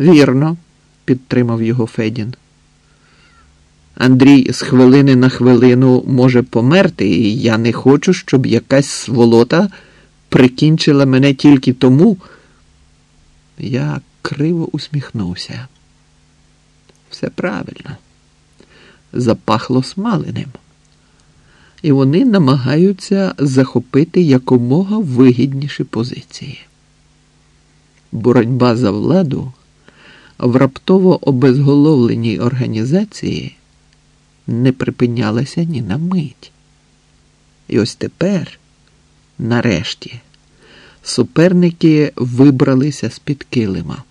Вірно, підтримав його Федін. Андрій з хвилини на хвилину може померти, і я не хочу, щоб якась сволота прикінчила мене тільки тому. Я криво усміхнувся. Все правильно. Запахло смаленим. І вони намагаються захопити якомога вигідніші позиції. Боротьба за владу в раптово обезголовленій організації не припинялася ні на мить. І ось тепер, нарешті, суперники вибралися з-під килима.